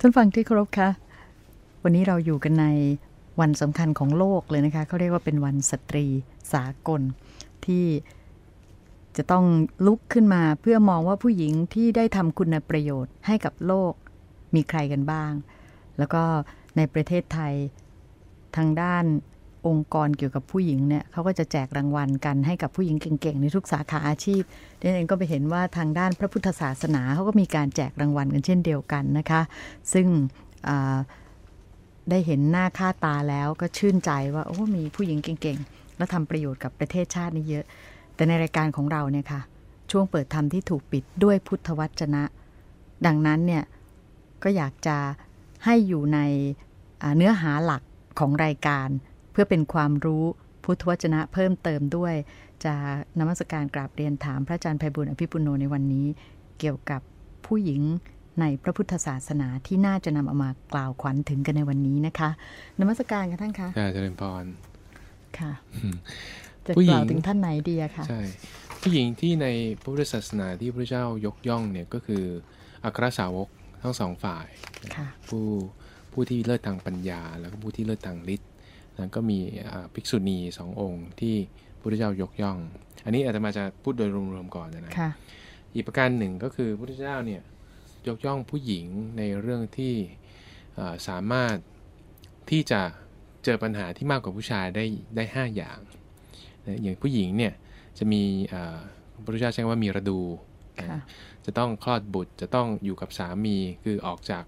ท่านฟังที่เคารพคะวันนี้เราอยู่กันในวันสำคัญของโลกเลยนะคะเขาเรียกว่าเป็นวันสตรีสากล ที่จะต้องลุกขึ้นมาเพื่อมองว่าผู้หญิงที่ได้ทำคุณประโยชน์ให้กับโลกมีใครกันบ้าง แล้วก็ในประเทศไทยทางด้าน องค์กรเกี่ยวกับผู้หญิงเนี่ยเขาก็จะแจกรางวัลกันให้กับผู้หญิงเก่งๆ ในทุกสาขาอาชีพดังนั้นก็ไปเห็นว่าทางด้านพระพุทธศาสนาเขาก็มีการแจกรางวัลกันเช่นเดียวกันนะคะ ซึ่งได้เห็นหน้าค่าตาแล้วก็ชื่นใจว่าโอ้ มีผู้หญิงเก่งๆ แล้วทำประโยชน์กับประเทศชาตินี่เยอะ แต่ในรายการของเราเนี่ยค่ะ ช่วงเปิดธรรมที่ถูกปิดด้วยพุทธวจนะ ดังนั้นเนี่ยก็อยากจะให้อยู่ในเนื้อหาหลักของรายการ พื่อเป็นความรู้พุทธวจนะเพิ่มเติมด้วย จะนมัสการกราบเรียนถามพระอาจารย์ไพบุญอภิปุโนในวันนี้ เกี่ยวกับผู้หญิงในพระพุทธศาสนาที่น่าจะนำเอามากล่าวขวัญถึงกันในวันนี้นะคะนมัสการกันท่านคะเจริญพรค่ะจะกล่าวถึงท่านไหนดีอะคะใช่ผู้หญิงที่ในพระพุทธศาสนาที่พระเจ้ายกย่องเนี่ยก็คืออัครสาวกทั้งสองฝ่ายผู้ผู้ที่เลิศทางปัญญา แล้วก็ผู้ที่เลิศทางฤทธิ์ แล้วก็มีภิกษุณีสององค์ที่พระเจ้ายกย่อง อันนี้อาจจะมาจะพูดโดยรวมๆก่อนนะอีกประการหนึ่งก็คือพระเจ้าเนี่ยยกย่องผู้หญิงในเรื่องที่สามารถที่จะเจอปัญหาที่มากกว่าผู้ชายได้ได้ 5 อย่าง อย่างผู้หญิงเนี่ยจะมีพระพุทธเจ้าใช้ว่ามีระดู จะต้องคลอดบุตรจะต้องอยู่กับสามีคือออกจาก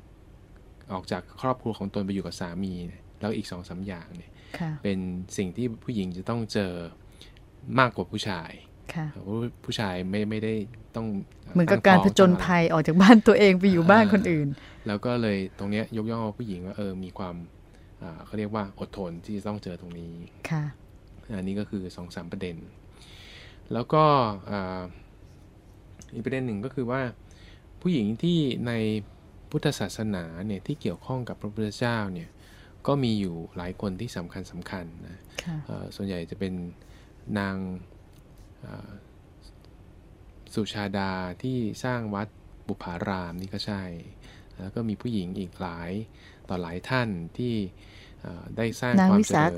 ออกจากครอบครัวของตนไปอยู่กับสามี แล้วอีกสองสาอย่างเนี่ย เป็นสิ่งที่ผู้หญิงจะต้องเจอมากกว่าผู้ชายผู้ชายไม่ไม่ได้ต้องเหมือนกับการผจญภัยออกจากบ้านตัวเองไปอยู่บ้านคนอื่น แล้วก็เลยตรงเนี้ยยกย่องผู้หญิงว่าเออมีความเขาเรียกว่าอดทนที่จะต้องเจอตรงนี้ค่ะอันนี้ก็คือสองสามประเด็น แล้วก็อีกประเด็นหนึ่งก็คือว่าผู้หญิงที่ในพุทธศาสนาเนี่ยที่เกี่ยวข้องกับพระพุทธเจ้าเนี่ย ก็มีอยู่หลายคนที่สำคัญสำคัญนะส่วนใหญ่จะเป็นนางสุชาดาที่สร้างวัดบุพารามนี่ก็ใช่ แล้วก็มีผู้หญิงอีกหลายต่อหลายท่านที่ได้สร้างความเจริญ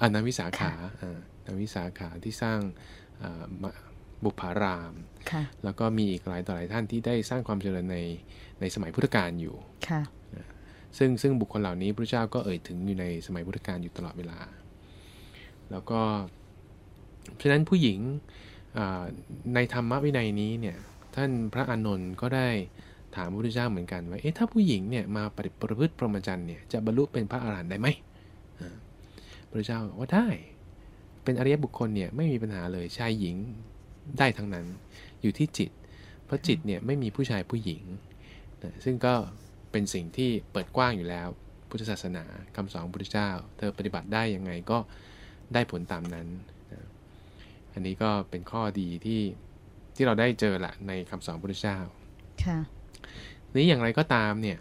อ่านางวิสาขาอ่านางวิสาขาที่สร้างบุพาราม แล้วก็มีอีกหลายต่อหลายท่านที่ได้สร้างความเจริญในในสมัยพุทธกาลอยู่ ซึ่งซึ่งบุคคลเหล่านี้พระเจ้าก็เอ่ยถึงอยู่ในสมัยพุทธกาลอยู่ตลอดเวลา แล้วก็เพราะฉะนั้นผู้หญิงในธรรมวินัยนี้เนี่ยท่านพระอานนท์ก็ได้ถามพระพุทธเจ้าเหมือนกันว่าเอ๊ะถ้าผู้หญิงเนี่ยมาปฏิประพฤติพรหมจรรย์เนี่ยจะบรรลุเป็นพระอรหันต์ได้ไหมพระเจ้าว่าได้ เป็นอริยบุคคลเนี่ยไม่มีปัญหาเลยชายหญิงได้ทั้งนั้นอยู่ที่จิต เพราะจิตเนี่ยไม่มีผู้ชายผู้หญิง ซึ่งก็ เป็นสิ่งที่เปิดกว้างอยู่แล้ว พุทธศาสนาคำสอนพระพุทธเจ้า เธอปฏิบัติได้ยังไงก็ได้ผลตามนั้นอันนี้ก็เป็นข้อดีที่ที่เราได้เจอแหละในคำสอนพระพุทธเจ้าค่ะนี้อย่างไรก็ตามเนี่ย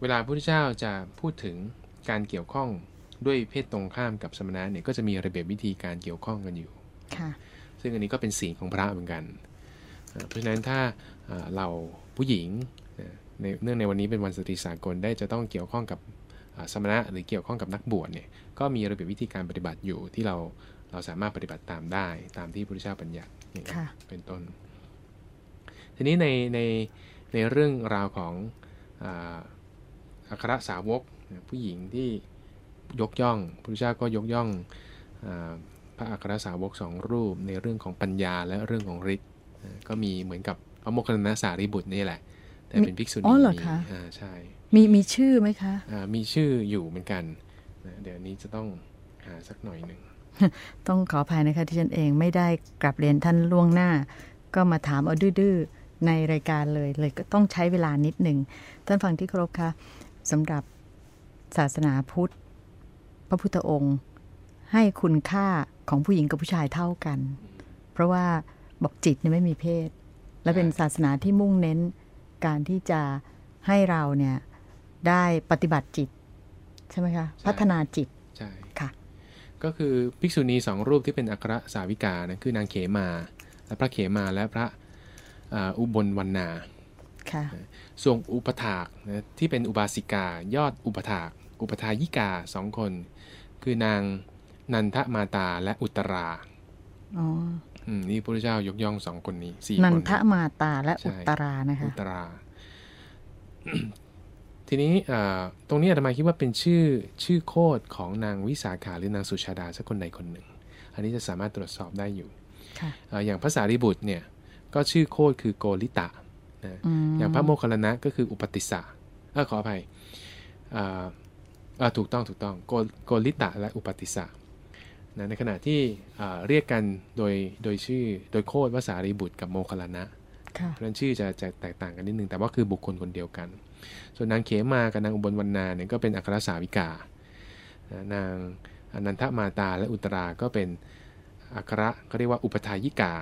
เวลาพระพุทธเจ้าจะพูดถึงการเกี่ยวข้องด้วยเพศตรงข้ามกับสมณะเนี่ยก็จะมีระเบียบวิธีการเกี่ยวข้องกันอยู่ค่ะซึ่งอันนี้ก็เป็นสีของพระเหมือนกัน เพราะฉะนั้นถ้าเราผู้หญิงใน เนื่องในวันนี้เป็นวันสตรีสากลได้จะต้องเกี่ยวข้องกับสมณะหรือเกี่ยวข้องกับนักบวชเนี่ยก็มีระเบียบวิธีการปฏิบัติอยู่ที่เราเราสามารถปฏิบัติตามได้ตามที่พระพุทธเจ้าบัญญัติเป็นต้น ทีนี้ในในในเรื่องราวของอัครสาวกผู้หญิงที่ยกย่องพระพุทธเจ้าก็ยกย่องพระอัครสาวกสองรูปในเรื่องของปัญญาและเรื่องของฤทธิ์ก็มีเหมือนกับพระโมคคัลลาสารีบุตรนี่แหละ แต่เป็นภิกษุณีอ๋อเหรอคะใช่มีมีชื่อไหมคะมีชื่ออยู่เหมือนกันเดี๋ยวนี้จะต้องหาสักหน่อยหนึ่งต้องขออภัยนะคะที่ฉันเองไม่ได้กลับเรียนท่านล่วงหน้า ก็มาถามเอาดื้อในรายการเลยเลยก็ต้องใช้เวลานิดหนึ่งท่านฟังที่ครบคะสำหรับศาสนาพุทธ พระพุทธองค์ ให้คุณค่าของผู้หญิงกับผู้ชายเท่ากัน เพราะว่าบอกจิตเนี่ยไม่มีเพศ และเป็นศาสนาที่มุ่งเน้น การที่จะให้เราเนี่ยได้ปฏิบัติจิต ใช่ไหมคะพัฒนาจิตใช่ค่ะ ก็คือภิกษุณีสองรูปที่เป็นอัครสาวิกานะคือนางเขมาและพระเขมาและพระอุบลวรรณาส่วนอุปถากนะที่เป็นอุบาสิกายอดอุปถาก อุปทายิกาสองคน คือนางนันทมาตาและอุตราอ๋อ นี่พระเจ้ายกย่องสองคนนี้สี่คนนันทมาตาและอุตรานะคะ อุตรา ทีนี้ตรงนี้อาตมาคิดว่าเป็นชื่อชื่อโคดของนางวิสาขาหรือนางสุชาดาสักคนใดคนหนึ่ง อันนี้จะสามารถตรวจสอบได้อยู่อย่างภาษาริบุตรเนี่ย ก็ชื่อโคดคือโกลิตะนะอย่างพระโมคคัลลานะก็คืออุปติสาเออขออภัยอ่าถูกต้องถูกต้องโกโกลิตะและอุปติสา นะในขณะที่เรียกกันโดยโดยชื่อโดยโคดภาษาริบุตรกับโมคคัลลานะเพราะนั้นชื่อจะจะแตกต่างกันนิดนึงแต่ว่าคือบุคคลคนเดียวกัน ส่วนนางเขมากับนางอุบลวรรณาเนี่ยก็เป็นอัครสาวิกา นางอนันทมาตาและอุตราก็เป็นอัคระเขาเรียกว่าอุปทายิกา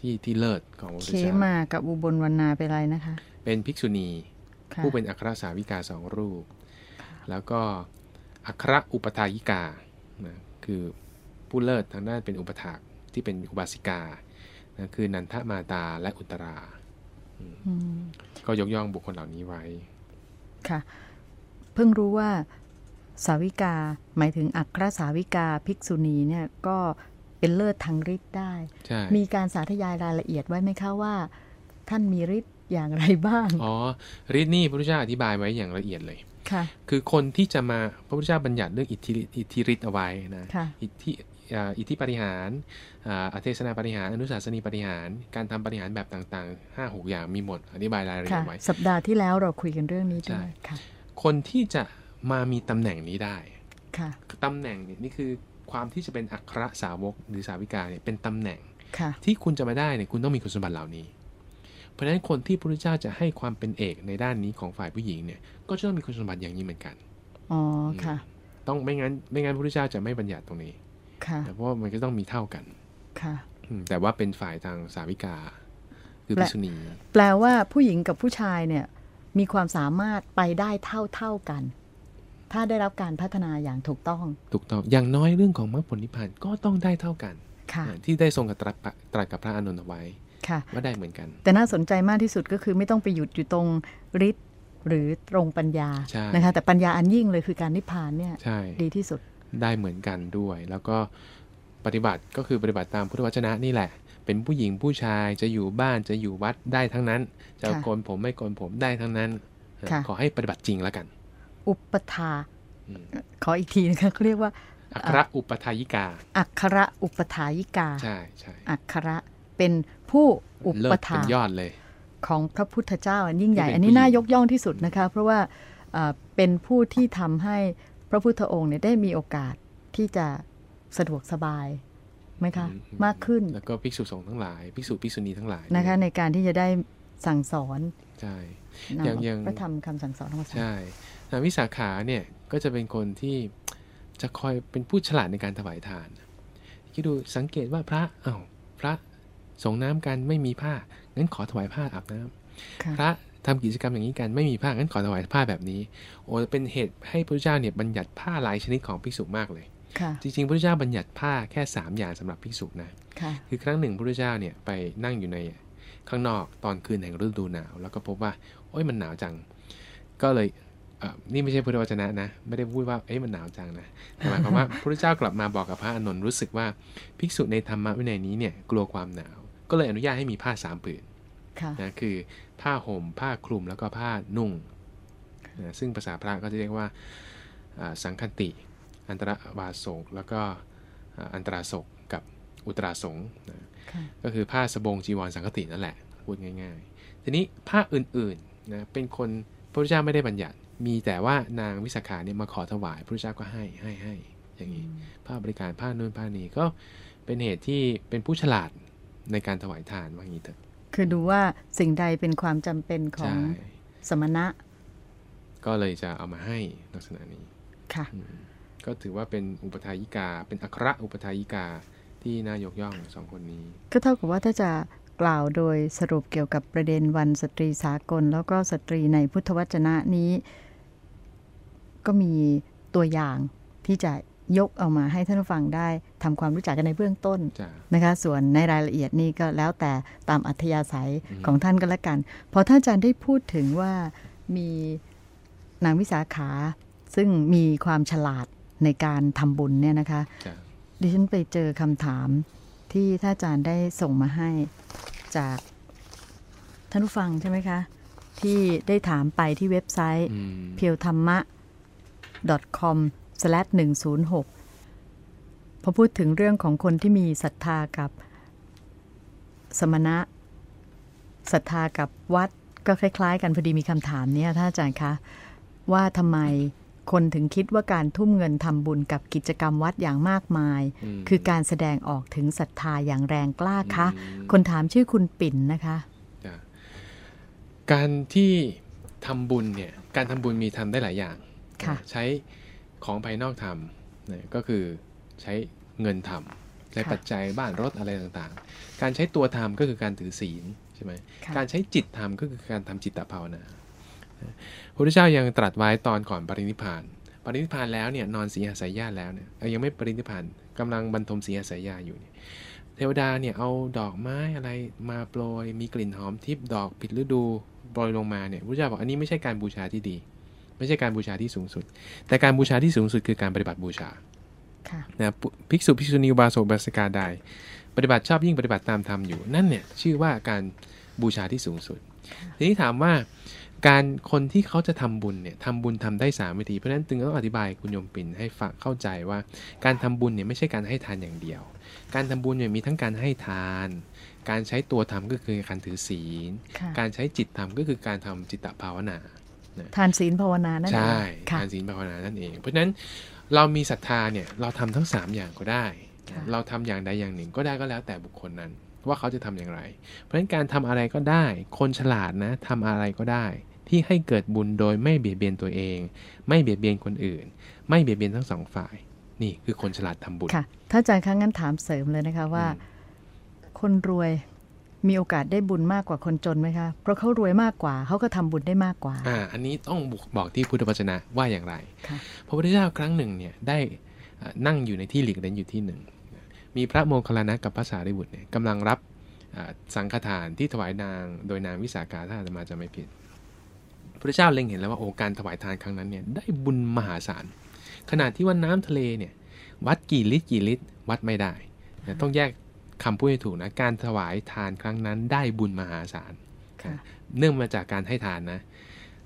ที่ที่เลิศของพระเจ้าเขมากับอุบลวรรณาเป็นอะไรนะคะ เป็นภิกษุณี ผู้เป็นอัครสาวิกาสองรูป แล้วก็อัครอุปทายิกานะคือ ผู้เลิศทางด้านเป็นอุปถากที่เป็นอุบาสิกานะคือนันทมาตาและอุตราก็ยกย่องบุคคลเหล่านี้ไว้ ค่ะ เพิ่งรู้ว่าสาวิกาหมายถึงอัครสาวิกาภิกษุณีเนี่ยก็เป็นเลิศทางฤทธิ์ได้ มีการสาธยายรายละเอียดไว้ไหมคะว่า ท่านมีฤทธิ์อย่างไรบ้าง อ๋อ ฤทธิ์นี่พระพุทธเจ้าอธิบายไว้อย่างละเอียดเลย ค่ะคือคนที่จะมาพระพุทธเจ้าบัญญัติเรื่องอิทธิอิทธิฤทธิ์เอาไว้นะอิทธิอิทธิปริหารอเทศนาปริหารอนุสาสนีปริหารการทำปริหารแบบต่างๆ 5 6 อย่างมีหมด อธิบายรายละเอียดไว้ สัปดาห์ที่แล้วเราคุยกันเรื่องนี้ด้วยค่ะคนที่จะมามีตำแหน่งนี้ได้ค่ะตำแหน่งนี่คือความที่จะเป็นอัครสาวกหรือสาวิกาเนี่ยเป็นตำแหน่งที่คุณจะมาได้เนี่ยคุณต้องมีคุณสมบัติเหล่านี้ เพราะฉะนั้นคนที่พระพุทธเจ้าจะให้ความเป็นเอกในด้านนี้ของฝ่ายผู้หญิงเนี่ย ก็จะต้องมีคุณสมบัติอย่างนี้เหมือนกัน อ๋อ ค่ะ ต้องไม่งั้นไม่งั้นพระพุทธเจ้าจะไม่บัญญัติตรงนี้ ค่ะ เพราะว่ามันก็ต้องมีเท่ากัน ค่ะ แต่ว่าเป็นฝ่ายทางสาวิกา คือพิษุณี แปลว่าผู้หญิงกับผู้ชายเนี่ย มีความสามารถไปได้เท่าเท่ากัน ถ้าได้รับการพัฒนาอย่างถูกต้อง ถูกต้อง อย่างน้อยเรื่องของมรรคผลนิพพานก็ต้องได้เท่ากันค่ะที่ได้ทรงกับตรัสตรัสกับพระอนุนเอาไว้ ค่ะว่าได้เหมือนกัน แต่น่าสนใจมากที่สุดก็คือไม่ต้องไปหยุดอยู่ตรงฤทธิ์หรือตรงปัญญานะคะแต่ปัญญาอันยิ่งเลยคือการนิพพานเนี่ยดีที่สุดได้เหมือนกันด้วย แล้วก็ปฏิบัติก็คือปฏิบัติตามพุทธวจนะนี่แหละ เป็นผู้หญิงผู้ชายจะอยู่บ้านจะอยู่วัดได้ทั้งนั้น จะโกนผมไม่โกนผมได้ทั้งนั้น ขอให้ปฏิบัติจริงแล้วกัน อุปทาขออีกทีนะคะเขาเรียกว่าอัคระอุปทายิกา อัคระอุปทายิกา ใช่ใช่อัคระ เป็นผู้อุปถายอดเลย ของพระพุทธเจ้ายิ่งใหญ่ อันนี้น่ายกย่องที่สุดนะคะ เพราะว่าเป็นผู้ที่ทำให้พระพุทธองค์เนี่ยได้มีโอกาสที่จะสะดวกสบายไหมคะมากขึ้น แล้วก็ภิกษุสงฆ์ทั้งหลายภิกษุภิกษุณีทั้งหลายนะคะ ในการที่จะได้สั่งสอนใช่อย่างอย่างพระธรรมคำสั่งสอนของพระใช่นางวิสาขาเนี่ยก็จะเป็นคนที่จะคอยเป็นผู้ฉลาดในการถวายทานคิดดูสังเกตว่าพระอา้าวพระ ส่งน้ำกันไม่มีผ้างั้นขอถวายผ้าอาบน้ำพระทำกิจกรรมอย่างนี้กันไม่มีผ้างั้นขอถวายผ้าแบบนี้ โอ้เป็นเหตุให้พระเจ้าเนี่ยบัญญัติผ้าหลายชนิดของภิกษุมากเลยจริงๆพระเจ้าบัญญัติผ้าแค่ 3 อย่างสำหรับภิกษุนะคือครั้งหนึ่งพระเจ้าเนี่ยไปนั่งอยู่ในข้างนอกตอนคืนแห่งฤดูหนาว แล้วก็พบว่า โอ้ยมันหนาวจัง ก็เลยนี่ไม่ใช่พุทธวจนะนะ ไม่ได้พูดว่าเอ้ยมันหนาวจังนะหมายความว่าพระเจ้ากลับมาบอกกับพระอานนท์รู้สึกว่าภิกษุในธรรมะวินัยนี้เนี่ยกลัวความหนาว ก็เลยอนุญาตให้มีผ้าสามผืนนะคือผ้าห่มผ้าคลุมแล้วก็ผ้านุ่งนะซึ่งภาษาพระก็จะเรียกว่าสังคันติ อันตรวาสกแล้วก็อันตราศกกับอุตราสงนะก็คือผ้าสบงจีวรสังคตินั่นแหละพูดง่ายๆ ทีนี้ผ้าอื่นๆนะเป็นคนพระพุทธเจ้าไม่ได้บัญญัติมีแต่ว่านางวิสาขาเนี่ยมาขอถวายพระเจ้าก็ให้ให้ให้อย่างนี้ผ้าบริการผ้านู่นผ้านี้ก็เป็นเหตุที่เป็นผู้ฉลาด ในการถวายทานว่างี้เถอะ คือดูว่าสิ่งใดเป็นความจำเป็นของสมณะ ก็เลยจะเอามาให้ลักษณะนี้ค่ะก็ถือว่าเป็นอุปทายิกา เป็นอัครอุปทายิกาที่น่ายกย่องสองคนนี้ ก็เท่ากับว่าถ้าจะกล่าวโดยสรุปเกี่ยวกับประเด็นวันสตรีสากล แล้วก็สตรีในพุทธวจนะนี้ ก็มีตัวอย่างที่จะ ยกเอามาให้ท่านผู้ฟังได้ทำความรู้จักกันในเบื้องต้นนะคะ ส่วนในรายละเอียดนี่ก็แล้วแต่ตามอัธยาศัยของท่านก็แล้วกันพอท่านอาจารย์ได้พูดถึงว่ามีนางวิสาขา ซึ่งมีความฉลาดในการทำบุญเนี่ยนะคะ ดิฉันไปเจอคำถามที่ท่านอาจารย์ได้ส่งมาให้จากท่านผู้ฟังใช่ไหมคะ ที่ได้ถามไปที่เว็บไซต์เพียวธรรมะ com 106 พอพูดถึงเรื่องของคนที่มีศรัทธากับสมณะศรัทธากับวัดก็คล้ายๆ กันพอดีมีคำถามนี้ท่านอาจารย์คะ ว่าทำไมคนถึงคิดว่าการทุ่มเงินทำบุญกับกิจกรรมวัดอย่างมากมาย คือการแสดงออกถึงศรัทธาอย่างแรงกล้าคะ คนถามชื่อคุณปิ่นนะคะ การที่ทำบุญเนี่ย การทำบุญมีทำได้หลายอย่างใช้ ของภายนอกทำเนี่ยก็คือใช้เงินทำใช้ปัจจัยบ้านรถอะไรต่างๆ การใช้ตัวทำก็คือการถือศีลใช่ไหมการใช้จิตทำก็คือการทำจิตตภาวนาพระพุทธเจ้ายังตรัสไว้ตอนก่อนปรินิพานปรินิพานแล้วเนี่ยนอนสีหสายญาแล้วเนี่ยยังไม่ปรินิพานกำลังบรรทมสีหสายญาอยู่เนี่ยเทวดาเนี่ยเอาดอกไม้อะไรมาโปรยมีกลิ่นหอมทิพดอกผิดฤดูโปรยลงมาเนี่ยพระเจ้าบอกอันนี้ไม่ใช่การบูชาที่ดี ไม่ใช่การบูชาที่สูงสุด แต่การบูชาที่สูงสุดคือการปฏิบัติบูชานะภิกษุภิกษุณีบาโสบาสกาใดปฏิบัติชอบยิ่งปฏิบัติตามธรรมอยู่นั่นเนี่ยชื่อว่าการบูชาที่สูงสุด ทีนี้ถามว่าการคนที่เขาจะทำบุญเนี่ยทำบุญทำได้สามวิธีเพราะฉะนั้นจึงต้องอธิบายคุณโยมปิ่นให้ฟังเข้าใจว่า การทำบุญเนี่ยไม่ใช่การให้ทานอย่างเดียว การทำบุญเนี่ยมีทั้งการให้ทาน การใช้ตัวทำก็คือการถือศีล การใช้จิตทำก็คือการทำจิตตภาวนา ทานศีลภาวนานั่นเองใช่ทานศีลภาวนานั่นเอง เพราะฉะนั้นเรามีศรัทธาเนี่ยเราทำทั้ง 3 อย่างก็ได้ เราทำอย่างใดอย่างหนึ่งก็ได้ก็แล้วแต่บุคคลนั้น ว่าเขาจะทำอย่างไร เพราะฉะนั้นการทำอะไรก็ได้ คนฉลาดนะทำอะไรก็ได้ ที่ให้เกิดบุญโดยไม่เบียดเบียนตัวเอง ไม่เบียดเบียนคนอื่น ไม่เบียดเบียนทั้งสองฝ่าย นี่คือคนฉลาดทำบุญค่ะถ้าอาจารย์ครั้งนั้นถามเสริมเลยนะคะว่า คนรวย มีโอกาสได้บุญมากกว่าคนจนไหมคะ เพราะเขารวยมากกว่าเขาก็ทำบุญได้มากกว่า อ่า อันนี้ต้องบอกที่พุทธวจนะว่าอย่างไร พระพุทธเจ้าครั้งหนึ่งเนี่ยได้นั่งอยู่ในที่หลีกเล่นอยู่ที่หนึ่ง มีพระโมคคัลลานะกับพระสารีบุตรเนี่ยกำลังรับสังฆทานที่ถวายนาง โดยนางวิสาขาถ้าจะมาจะไม่ผิด พระเจ้าเล็งเห็นแล้วว่าโอ้การถวายทานครั้งนั้นเนี่ยได้บุญมหาศาล ขนาดที่ว่าน้ำทะเลเนี่ยวัดกี่ลิตรกี่ลิตรวัดไม่ได้ ต้องแยก คำพูดให้ถูกนะ การถวายทานครั้งนั้นได้บุญมหาศาลเนื่องมาจากการให้ทานนะ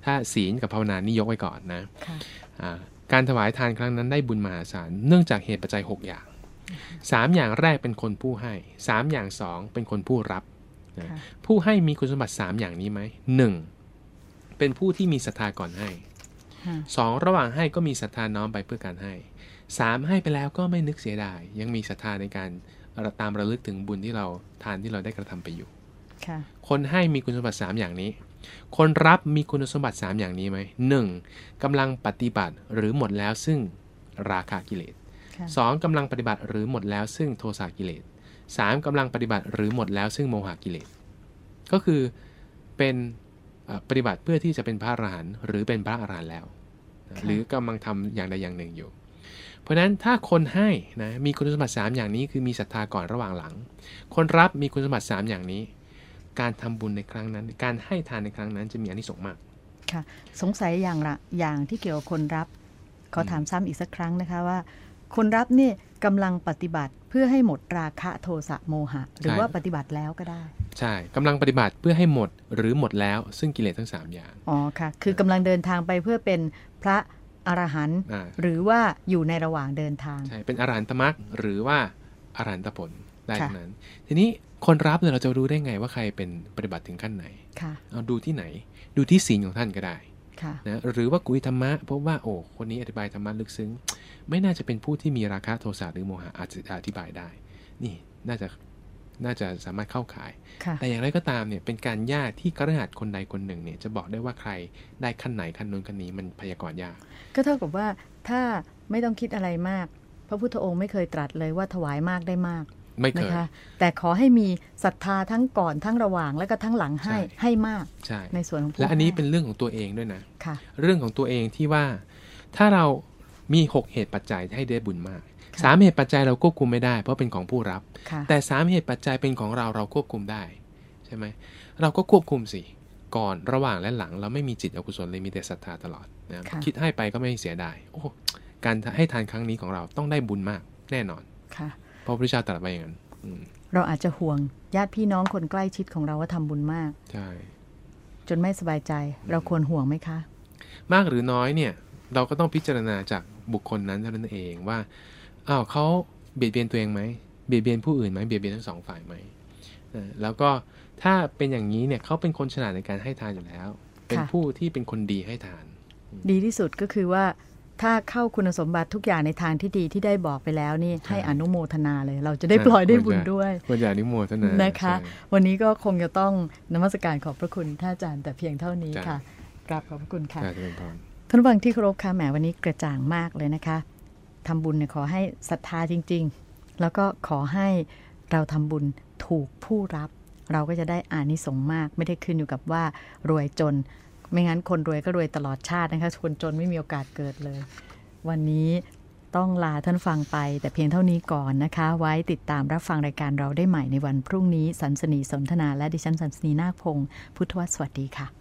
ถ้าศีลกับภาวนานี่ยกไว้ก่อนนะการถวายทานครั้งนั้นได้บุญมหาศาลเนื่องจากเหตุปัจจัย 6 อย่าง 3 อย่างแรกเป็นคนผู้ให้ 3 อย่าง 2 เป็นคนผู้รับ ผู้ให้มีคุณสมบัติ 3 อย่างนี้ไหมหนึ่งเป็นผู้ที่มีศรัทธาก่อนให้สองระหว่างให้ก็มีศรัทธาน้อมไปเพื่อการให้สามให้ไปแล้วก็ไม่นึกเสียดาย ยังมีศรัทธาในการเรา ตามระลึกถึงบุญที่เราทานที่เราได้กระทำไปอยู่คนให้มีคุณสมบัติ 3 อย่างนี้ คนรับมีคุณสมบัติ 3 อย่างนี้ไหมหนึ่งกำลังปฏิบัติหรือหมดแล้วซึ่งราคากิเลสสองกำลังปฏิบัติหรือหมดแล้วซึ่งโทสะกิเลสสามกำลังปฏิบัติหรือหมดแล้วซึ่งโมหะกิเลส ก็คือเป็นปฏิบัติเพื่อที่จะเป็นพระอรหันต์หรือเป็นพระอรหันต์แล้ว หรือกำลังทำอย่างใดอย่างหนึ่งอยู่เพ ราะฉะนั้นถ้าคนให้นะมีคุณสมบัติ 3 อย่างนี้คือมีศรัทธาก่อนระหว่างหลัง คนรับมีคุณสมบัติ 3 อย่างนี้ การทำบุญในครั้งนั้น การให้ทานในครั้งนั้นจะมีอนิสงส์มากค่ะสงสัยอย่างละอย่างที่เกี่ยวกับคนรับ ขอถามซ้ำอีกสักครั้งนะคะว่า คนรับนี่กำลังปฏิบัติเพื่อให้หมดราคะโทสะโมหะ หรือว่าปฏิบัติแล้วก็ได้ ใช่กำลังปฏิบัติเพื่อให้หมดหรือหมดแล้ว ซึ่งกิเลสทั้ง 3 อย่างอ๋อค่ะ คือกำลังเดินทางไปเพื่อเป็นพระ อรหันต์หรือว่าอยู่ในระหว่างเดินทางใช่เป็นอรหันตมรรคหรือว่าอรหันตผลได้ทั้งนั้น ทีนี้คนรับเนี่ยเราจะรู้ได้ไงว่าใครเป็นปฏิบัติถึงขั้นไหนเอาดูที่ไหน ดูที่ศีลของท่านก็ได้นะหรือว่ากุยธรรมะพบว่าโอ้คนนี้อธิบายธรรมะลึกซึ้ง ไม่น่าจะเป็นผู้ที่มีราคะโทสะหรือโมหะอาจจะอธิบายได้ นี่น่าจะ น่าจะสามารถเข้าขาย แต่อย่างไรก็ตามเนี่ยเป็นการยากที่กระหัสคนใดคนหนึ่งเนี่ยจะบอกได้ว่าใครได้ขั้นไหนขั้นนู้นขั้นนี้มันพยากรณ์ยาก ก็เท่ากับว่าถ้าไม่ต้องคิดอะไรมาก พระพุทธองค์ไม่เคยตรัสเลยว่าถวายมากได้มากไม่เคยแต่ขอให้มีศรัทธาทั้งก่อนทั้งระหว่างและก็ทั้งหลังให้ให้มากใในส่วนของและอันนี้เป็นเรื่องของตัวเองด้วยนะค่ะเรื่องของตัวเองที่ว่าถ้าเรามีหกเหตุปัจจัยให้ได้บุญมาก สามเหตุปัจจัยเราควบคุมไม่ได้ เพราะเป็นของผู้รับ แต่สามเหตุปัจจัยเป็นของเราเราควบคุมได้ใช่ไหมเราก็ควบคุมสิก่อนระหว่างและหลัง เราไม่มีจิตอกุศลเลยมีแต่ศรัทธาตลอดนะคิดให้ไปก็ไม่เสียดายโอ้การให้ทานครั้งนี้ของเราต้องได้บุญมากแน่นอนค่ะเพราะพระเจ้าตรัสไว้อย่างนั้นเราอาจจะห่วงญาติพี่น้องคนใกล้ชิดของเราว่าทำบุญมากใช่จนไม่สบายใจ เราควรห่วงไหมคะ มากหรือน้อยเนี่ย เราก็ต้องพิจารณาจากบุคคลนั้นเท่านั้นเองว่า อ้าวเขาเบียดเบียนตัวเองไหมเบียดเบียนผู้อื่นไหมเบียดเบียนทั้งสองฝ่ายไหมแล้วก็ถ้าเป็นอย่างนี้เนี่ยเขาเป็นคนฉลาดในการให้ทานอยู่แล้ว เป็นผู้ที่เป็นคนดีให้ทาน ดีที่สุดก็คือว่าถ้าเข้าคุณสมบัติทุกอย่างในทางที่ดีที่ได้บอกไปแล้วนี่ให้อนุโมทนาเลย เราจะได้ปล่อยได้บุญด้วยควรจะอนุโมทนานะคะ วันนี้ก็คงจะต้องนมัสการขอบพระคุณท่านอาจารย์แต่เพียงเท่านี้ค่ะกราบขอบพระคุณค่ะท่านฟังที่เคารพค่ะแหมวันนี้กระจ่างมากเลยนะคะ ทำบุญเนี่ยขอให้ศรัทธาจริง ๆ แล้วก็ขอให้เราทำบุญถูกผู้รับ เราก็จะได้อานิสงส์มาก ไม่ได้ขึ้นอยู่กับว่ารวยจน ไม่งั้นคนรวยก็รวยตลอดชาตินะคะคนจนไม่มีโอกาสเกิดเลย วันนี้ต้องลาท่านฟังไป แต่เพียงเท่านี้ก่อนนะคะ ไว้ติดตามรับฟังรายการเราได้ใหม่ในวันพรุ่งนี้สันสนีสนทนาและดิฉันสันสนีนาคพงศ์พุทธวสวัสดีค่ะ